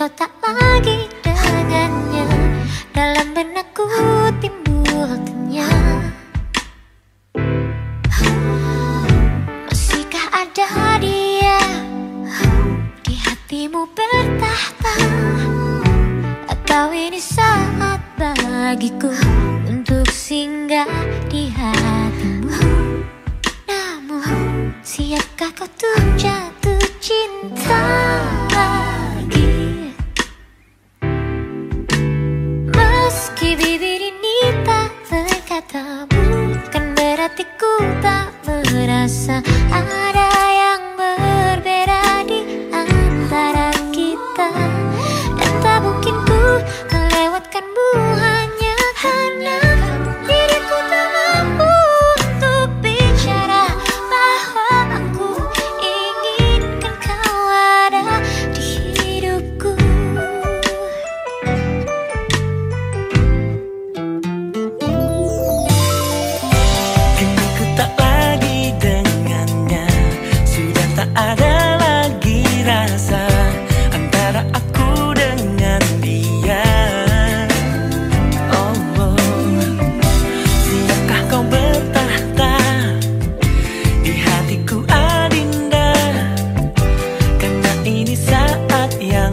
kau tak lagi dengannya. Dalam benakku timbul tanya Masihkah ada dia Di hatimu bertahta? Atau ini saat bagiku Untuk singgah di hatimu? Namun siapkah kau tuh jatuh cinta ejecuta. Ada lagi rasa Antara aku dengan dia. Oh, oh. Kau Di hatiku adinda. Karena ini saat yang